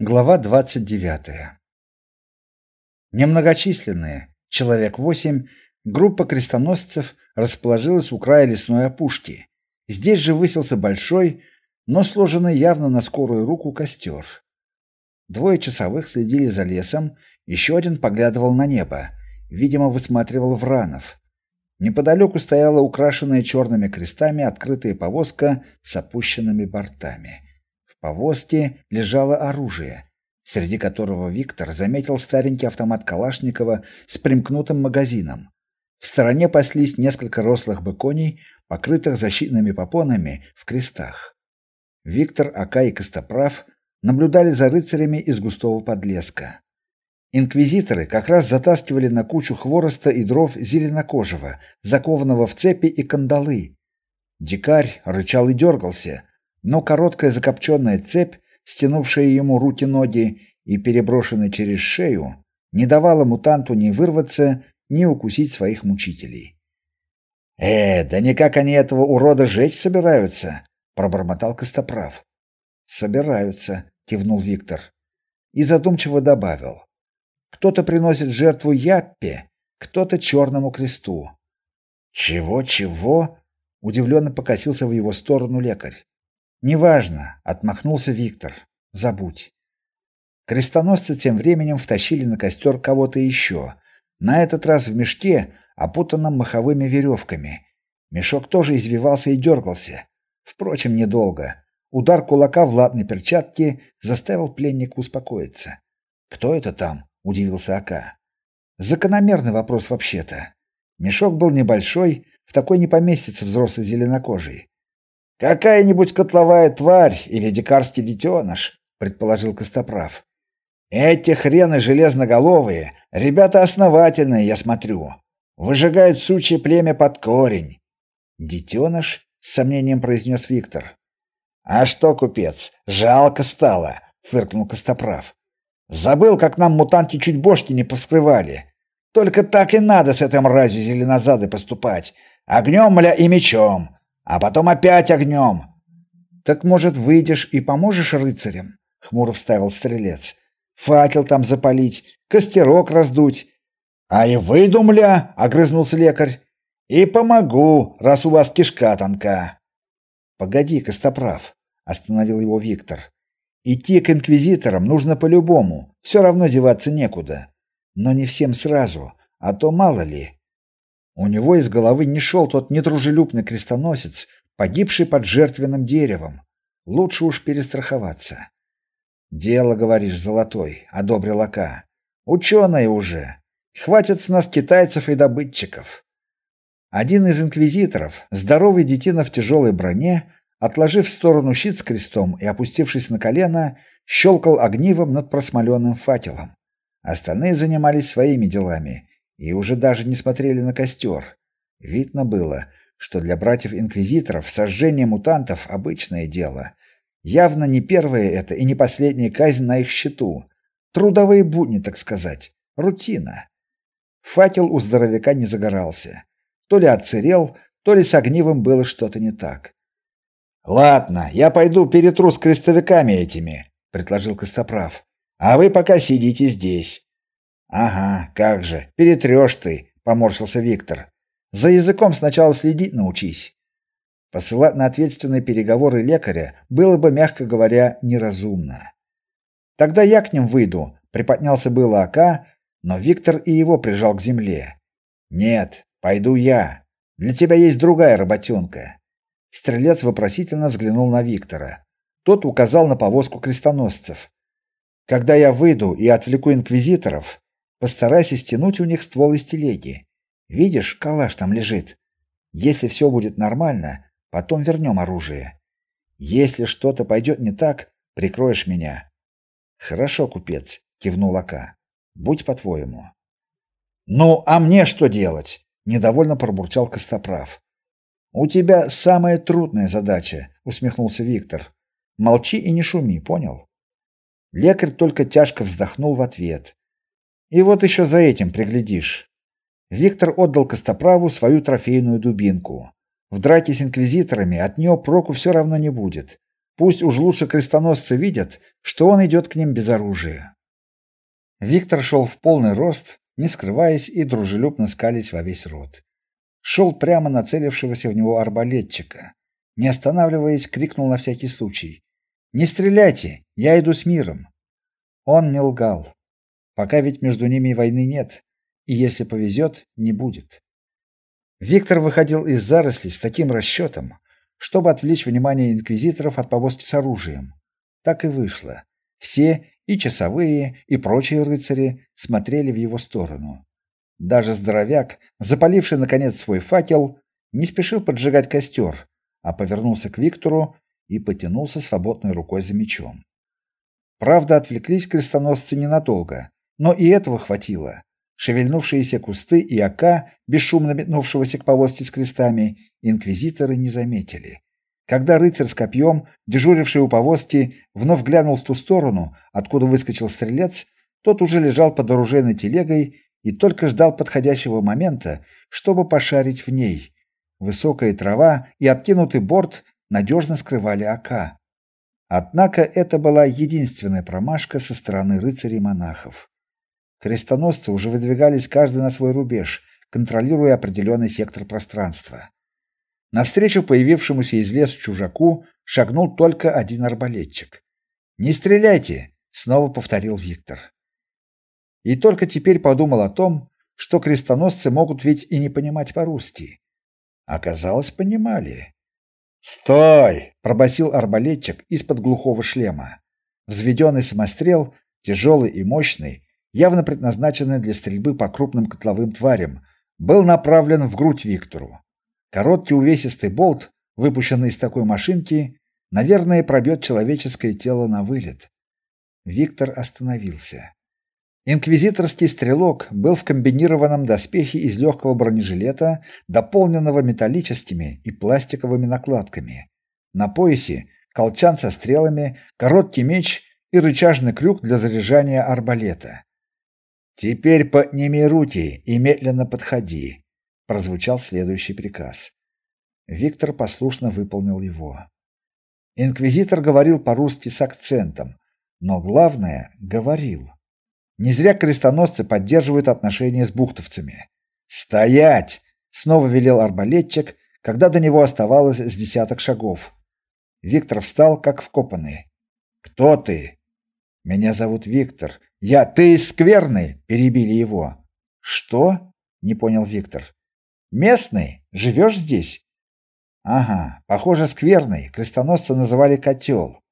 Глава 29. Немногочисленные, человек восемь, группа крестоносцев расположилась у края лесной опушки. Здесь же высился большой, но сложенный явно на скорую руку костер. Двое часовых следили за лесом, еще один поглядывал на небо, видимо, высматривал вранов. Неподалеку стояла украшенная черными крестами открытая повозка с опущенными бортами повозке лежало оружие, среди которого Виктор заметил старенький автомат Калашникова с примкнутым магазином. В стороне паслись несколько рослых быконей, покрытых защитными попонами в крестах. Виктор, Ака и Костоправ наблюдали за рыцарями из густого подлеска. Инквизиторы как раз затаскивали на кучу хвороста и дров зеленокожего, закованного в цепи и кандалы. Дикарь рычал и дергался, но короткая закопченная цепь, стянувшая ему руки-ноги и переброшенная через шею, не давала мутанту ни вырваться, ни укусить своих мучителей. «Э, да никак они этого урода жечь собираются!» — пробормотал Костоправ. «Собираются», — кивнул Виктор. И задумчиво добавил. «Кто-то приносит жертву Яппе, кто-то черному кресту». «Чего-чего?» — удивленно покосился в его сторону лекарь. Неважно, отмахнулся Виктор. Забудь. Крестоносцы тем временем втащили на костер кого-то еще. На этот раз в мешке, опутанном маховыми веревками. Мешок тоже извивался и дергался. Впрочем, недолго. Удар кулака в латной перчатке заставил пленника успокоиться. Кто это там? удивился Ака. Закономерный вопрос вообще-то. Мешок был небольшой, в такой не поместится взрослый зеленокожий. Какая-нибудь котловая тварь или дикарский детеныш, предположил Костоправ. Эти хрены железноголовые, ребята основательные, я смотрю. Выжигают сучье племя под корень. Детеныш? с сомнением произнес Виктор. А что, купец, жалко стало, фыркнул Костоправ. Забыл, как нам мутанты чуть бошки не повскрывали. Только так и надо с этой мразью зеленозадой поступать. Огнем, мля, и мечом а потом опять огнем. Так может, выйдешь и поможешь рыцарям? хмуро вставил стрелец. Факел там запалить, костерок раздуть. А и выйду, мля, огрызнулся лекарь. И помогу, раз у вас кишка тонка. Погоди, Костоправ, остановил его Виктор. Идти к инквизиторам нужно по-любому, все равно деваться некуда. Но не всем сразу, а то мало ли. У него из головы не шел тот недружелюбный крестоносец, погибший под жертвенным деревом. Лучше уж перестраховаться. Дело, говоришь, золотой, одобрил Ака. Ученые уже. Хватит с нас китайцев и добытчиков. Один из инквизиторов, здоровый детина в тяжелой броне, отложив в сторону щит с крестом и опустившись на колено, щелкал огнивом над просмоленным факелом. Остальные занимались своими делами и уже даже не смотрели на костер. Видно было, что для братьев-инквизиторов сожжение мутантов обычное дело. Явно не первая это и не последняя казнь на их счету. Трудовые будни, так сказать, рутина. Факел у здоровяка не загорался. То ли отсырел, то ли с огнивом было что-то не так. Ладно, я пойду перетру с крестовиками этими, предложил Костоправ. А вы пока сидите здесь. Ага, как же, перетрешь ты, поморщился Виктор. За языком сначала следить научись. Посылать на ответственные переговоры лекаря было бы, мягко говоря, неразумно. Тогда я к ним выйду, приподнялся было Ака, но Виктор и его прижал к земле. Нет, пойду я. Для тебя есть другая работенка. Стрелец вопросительно взглянул на Виктора. Тот указал на повозку крестоносцев. Когда я выйду и отвлеку инквизиторов, Постарайся стянуть у них ствол из телеги. Видишь, калаш там лежит. Если все будет нормально, потом вернем оружие. Если что-то пойдет не так, прикроешь меня. Хорошо, купец, кивнул Ака. Будь по-твоему. Ну, а мне что делать? недовольно пробурчал Костоправ. У тебя самая трудная задача, усмехнулся Виктор. Молчи и не шуми, понял? Лекарь только тяжко вздохнул в ответ. И вот еще за этим приглядишь. Виктор отдал Костоправу свою трофейную дубинку. В драке с инквизиторами от нее проку все равно не будет. Пусть уж лучше крестоносцы видят, что он идет к ним без оружия. Виктор шел в полный рост, не скрываясь и дружелюбно скалясь во весь рот. Шел прямо на целившегося в него арбалетчика. Не останавливаясь, крикнул на всякий случай: "Не стреляйте, я иду с миром". Он не лгал. Пока ведь между ними войны нет, и если повезет, не будет. Виктор выходил из зарослей с таким расчетом, чтобы отвлечь внимание инквизиторов от повозки с оружием. Так и вышло. Все, и часовые, и прочие рыцари, смотрели в его сторону. Даже здоровяк, запаливший наконец свой факел, не спешил поджигать костер, а повернулся к Виктору и потянулся свободной рукой за мечом. Правда, отвлеклись крестоносцы ненадолго, но и этого хватило. Шевельнувшиеся кусты и ока, бесшумно метнувшегося к повозке с крестами, инквизиторы не заметили. Когда рыцарь с копьем, дежуривший у повозки, вновь глянул в ту сторону, откуда выскочил стрелец, тот уже лежал под оружейной телегой и только ждал подходящего момента, чтобы пошарить в ней. Высокая трава и откинутый борт надежно скрывали ока. Однако это была единственная промашка со стороны рыцарей-монахов. Крестоносцы уже выдвигались каждый на свой рубеж, контролируя определенный сектор пространства. Навстречу появившемуся из леса чужаку шагнул только один арбалетчик. "Не стреляйте", снова повторил Виктор. И только теперь подумал о том, что крестоносцы могут ведь и не понимать по-русски. Оказалось, понимали. "Стой!" пробасил арбалетчик из-под глухого шлема. Взведенный самострел, тяжелый и мощный, явно предназначенный для стрельбы по крупным котловым тварям, был направлен в грудь Виктору. Короткий увесистый болт, выпущенный из такой машинки, наверное, пробьет человеческое тело на вылет. Виктор остановился. Инквизиторский стрелок был в комбинированном доспехе из легкого бронежилета, дополненного металлическими и пластиковыми накладками. На поясе колчан со стрелами, короткий меч и рычажный крюк для заряжания арбалета. Теперь подними руки и медленно подходи, прозвучал следующий приказ. Виктор послушно выполнил его. Инквизитор говорил по-русски с акцентом, но главное говорил. Не зря крестоносцы поддерживают отношения с бухтовцами. Стоять, снова велел арбалетчик, когда до него оставалось с десяток шагов. Виктор встал как вкопанный. Кто ты? Меня зовут Виктор, я ты из скверной, перебили его. Что? Не понял Виктор. Местный? Живешь здесь? Ага, похоже, скверный. Крестоносцы называли котел.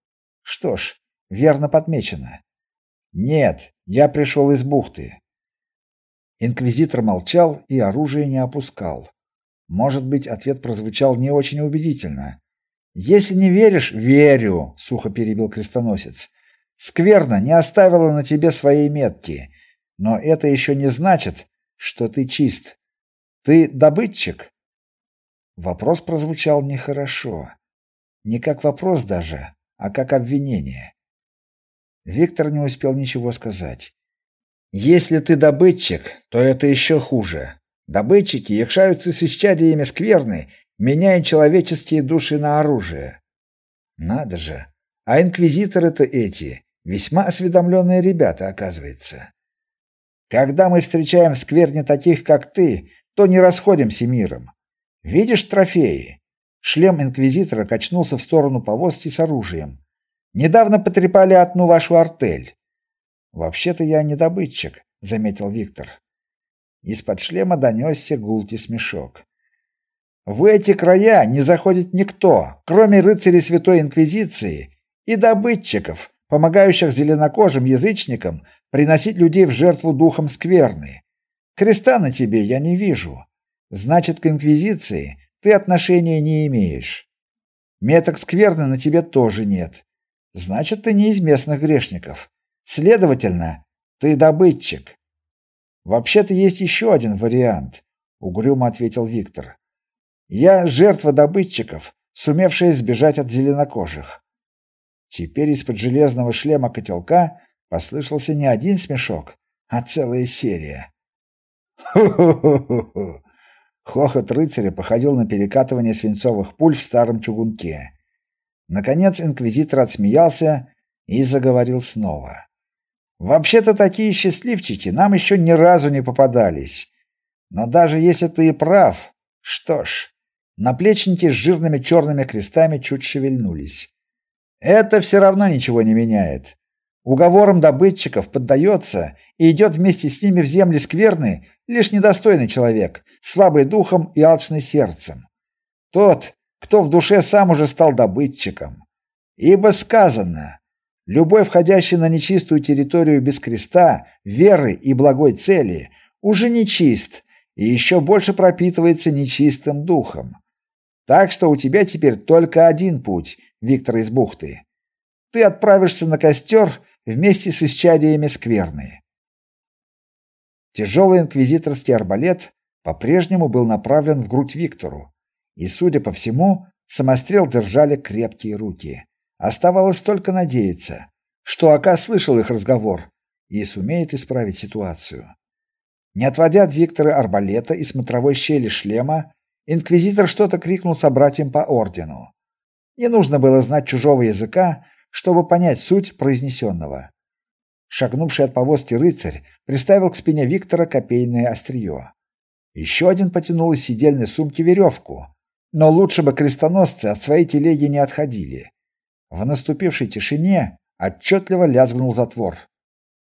Что ж, верно подмечено. Нет, я пришел из бухты. Инквизитор молчал и оружие не опускал. Может быть, ответ прозвучал не очень убедительно. Если не веришь, верю, сухо перебил крестоносец. Скверно не оставила на тебе своей метки, но это еще не значит, что ты чист. Ты добытчик. Вопрос прозвучал нехорошо. Не как вопрос даже, а как обвинение. Виктор не успел ничего сказать. Если ты добытчик, то это еще хуже. Добытчики якшаются с исчадиями скверны, меняя человеческие души на оружие. Надо же. А инквизиторы-то эти Весьма осведомленные ребята, оказывается. Когда мы встречаем в скверне таких, как ты, то не расходимся миром. Видишь трофеи? Шлем инквизитора качнулся в сторону повозки с оружием. Недавно потрепали одну вашу артель. Вообще-то я не добытчик, заметил Виктор. Из-под шлема донесся гулкий смешок. В эти края не заходит никто, кроме рыцарей Святой Инквизиции и добытчиков, помогающих зеленокожим язычникам приносить людей в жертву духам скверны. Креста на тебе я не вижу. Значит, к инквизиции ты отношения не имеешь. Меток скверны на тебе тоже нет. Значит, ты не из местных грешников. Следовательно, ты добытчик. Вообще-то есть еще один вариант, угрюмо ответил Виктор. Я жертва добытчиков, сумевшая сбежать от зеленокожих. Теперь из-под железного шлема котелка послышался не один смешок, а целая серия. Хо-хо-хо-хо. Хохот рыцаря походил на перекатывание свинцовых пуль в старом чугунке. Наконец инквизитор отсмеялся и заговорил снова. Вообще-то такие счастливчики нам еще ни разу не попадались. Но даже если ты и прав, что ж, наплечники с жирными черными крестами чуть шевельнулись. Это все равно ничего не меняет. Уговорам добытчиков поддается и идет вместе с ними в земли скверны лишь недостойный человек, слабый духом и алчный сердцем. Тот, кто в душе сам уже стал добытчиком. Ибо сказано: любой входящий на нечистую территорию без креста, веры и благой цели уже нечист и еще больше пропитывается нечистым духом. Так что у тебя теперь только один путь, Виктор из бухты. Ты отправишься на костер вместе с исчадиями скверны. Тяжелый инквизиторский арбалет по-прежнему был направлен в грудь Виктору, и, судя по всему, самострел держали крепкие руки. Оставалось только надеяться, что Ака слышал их разговор и сумеет исправить ситуацию. Не отводя от Виктора арбалета и смотровой щели шлема, инквизитор что-то крикнул собратьям по ордену. Не нужно было знать чужого языка, чтобы понять суть произнесенного. Шагнувший от повозки рыцарь приставил к спине Виктора копейное острие. Еще один потянул из сидельной сумки веревку, но лучше бы крестоносцы от своей телеги не отходили. В наступившей тишине отчетливо лязгнул затвор.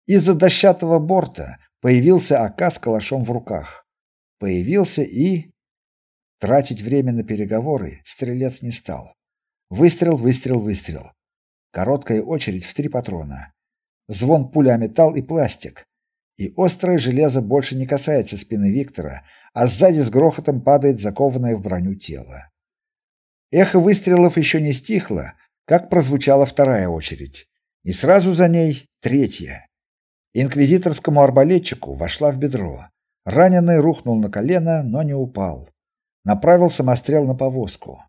Из-за дощатого борта появился Ака с калашом в руках. Появился и тратить время на переговоры стрелец не стал. Выстрел, выстрел, выстрел. Короткая очередь в три патрона звон пули о металл и пластик. И острое железо больше не касается спины Виктора, а сзади с грохотом падает закованное в броню тело. Эхо выстрелов еще не стихло, как прозвучала вторая очередь, и сразу за ней третья. Инквизиторскому арбалетчику вошла в бедро. Раненый рухнул на колено, но не упал. Направил самострел на повозку.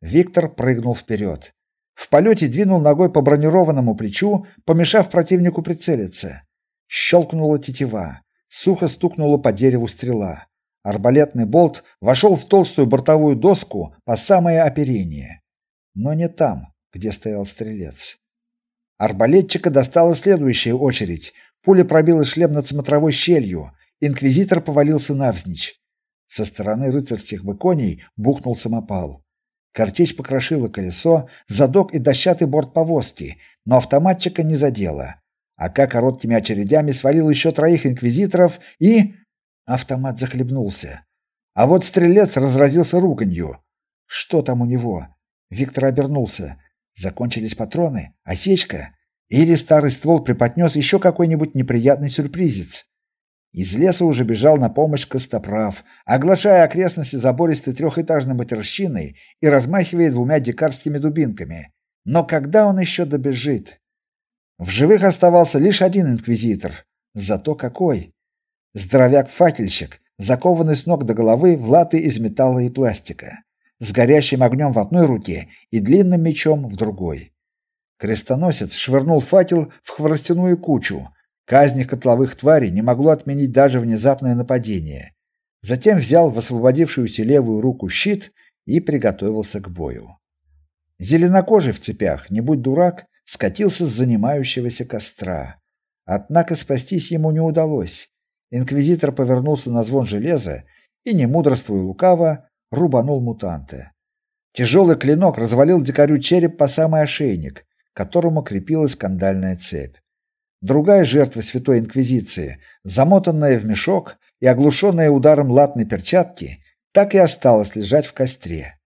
Виктор прыгнул вперед. В полете двинул ногой по бронированному плечу, помешав противнику прицелиться. Щелкнула тетива. Сухо стукнула по дереву стрела. Арбалетный болт вошел в толстую бортовую доску по самое оперение. Но не там, где стоял стрелец. Арбалетчика достала следующая очередь. Пуля пробила шлем над смотровой щелью. Инквизитор повалился навзничь. Со стороны рыцарских быконей бухнул самопал. Картечь покрошила колесо, задок и дощатый борт повозки, но автоматчика не задела. Ака короткими очередями свалил еще троих инквизиторов и автомат захлебнулся. А вот стрелец разразился руганью. Что там у него? Виктор обернулся. Закончились патроны? Осечка? Или старый ствол преподнес еще какой-нибудь неприятный сюрпризец? Из леса уже бежал на помощь Костоправ, оглашая окрестности забористой трехэтажной матерщиной и размахивая двумя дикарскими дубинками. Но когда он еще добежит? В живых оставался лишь один инквизитор. Зато какой! Здоровяк-факельщик, закованный с ног до головы в латы из металла и пластика, с горящим огнем в одной руке и длинным мечом в другой. Крестоносец швырнул факел в хворостяную кучу, Казнь котловых тварей не могло отменить даже внезапное нападение. Затем взял в освободившуюся левую руку щит и приготовился к бою. Зеленокожий в цепях, не будь дурак, скатился с занимающегося костра. Однако спастись ему не удалось. Инквизитор повернулся на звон железа и, не мудрствуя лукаво, рубанул мутанта. Тяжелый клинок развалил дикарю череп по самый ошейник, к которому крепилась кандальная цепь. Другая жертва Святой Инквизиции, замотанная в мешок и оглушенная ударом латной перчатки, так и осталась лежать в костре.